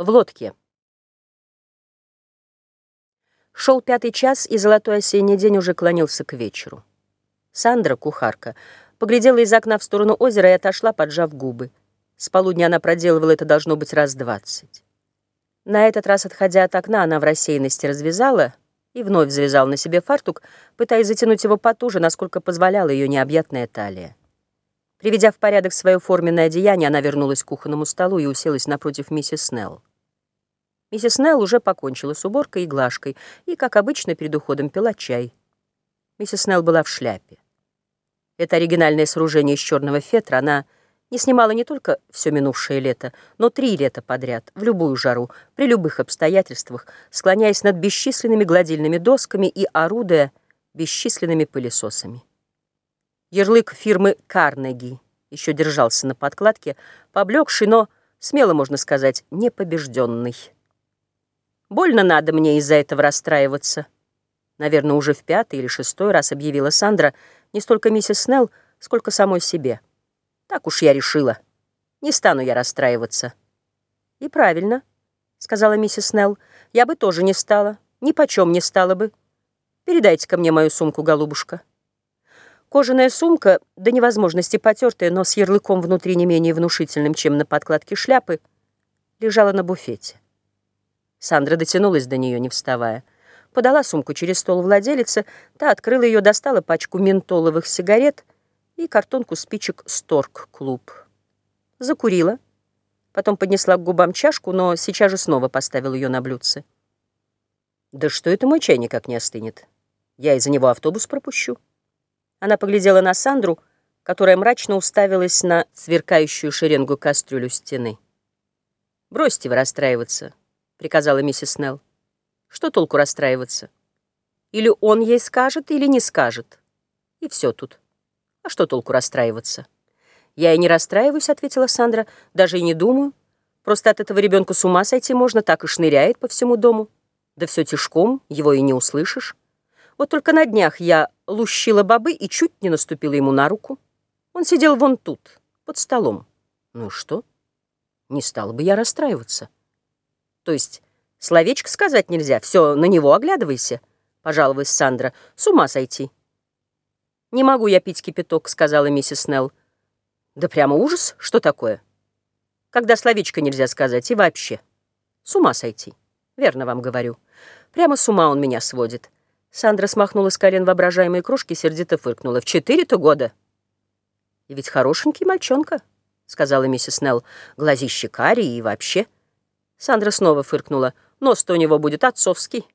В лодке. Шел пятый час, и золотой осенний день уже клонился к вечеру. Сандра, кухарка, поглядела из окна в сторону озера и отошла, поджав губы. С полудня она проделывала это, должно быть, раз двадцать. На этот раз, отходя от окна, она в рассеянности развязала и вновь завязала на себе фартук, пытаясь затянуть его потуже, насколько позволяла ее необъятная талия. Приведя в порядок свое форменное одеяние, она вернулась к кухонному столу и уселась напротив миссис Снелл. Миссис Снелл уже покончила с уборкой и глажкой, и, как обычно, перед уходом пила чай. Миссис Снелл была в шляпе. Это оригинальное сооружение из черного фетра она не снимала не только все минувшее лето, но три лета подряд, в любую жару, при любых обстоятельствах, склоняясь над бесчисленными гладильными досками и орудуя бесчисленными пылесосами. Ярлык фирмы «Карнеги» еще держался на подкладке, поблекший, но, смело можно сказать, непобежденный. «Больно надо мне из-за этого расстраиваться», наверное, уже в пятый или шестой раз объявила Сандра не столько миссис Снелл, сколько самой себе. «Так уж я решила. Не стану я расстраиваться». «И правильно», — сказала миссис Снелл, — «я бы тоже не стала, ни почем не стала бы. Передайте ко мне мою сумку, голубушка». Кожаная сумка, до невозможности потертая, но с ярлыком внутри не менее внушительным, чем на подкладке шляпы, лежала на буфете. Сандра дотянулась до нее, не вставая. Подала сумку через стол владелице, та открыла ее, достала пачку ментоловых сигарет и картонку спичек «Сторг-клуб». Закурила, потом поднесла к губам чашку, но сейчас же снова поставила ее на блюдце. «Да что это мой чай никак не остынет? Я из-за него автобус пропущу». Она поглядела на Сандру, которая мрачно уставилась на сверкающую шеренгу кастрюлю стены. «Бросьте вы расстраиваться», — приказала миссис Снелл. «Что толку расстраиваться? Или он ей скажет, или не скажет. И все тут. А что толку расстраиваться?» «Я и не расстраиваюсь», — ответила Сандра, — «даже и не думаю. Просто от этого ребенка с ума сойти можно, так и шныряет по всему дому. Да все тишком, его и не услышишь». Вот только на днях я лущила бобы и чуть не наступила ему на руку. Он сидел вон тут, под столом. Ну что? Не стала бы я расстраиваться. То есть словечко сказать нельзя, все, на него оглядывайся, пожаловалась Сандра. С ума сойти. «Не могу я пить кипяток», — сказала миссис Снелл. «Да прямо ужас, что такое? Когда словечко нельзя сказать и вообще. С ума сойти. Верно вам говорю. Прямо с ума он меня сводит. Сандра смахнула с колен воображаемые кружки, сердито фыркнула. «В четыре-то года!» «И ведь хорошенький мальчонка», — сказала миссис Нелл. «Глазище карие и вообще». Сандра снова фыркнула. «Нос-то у него будет отцовский».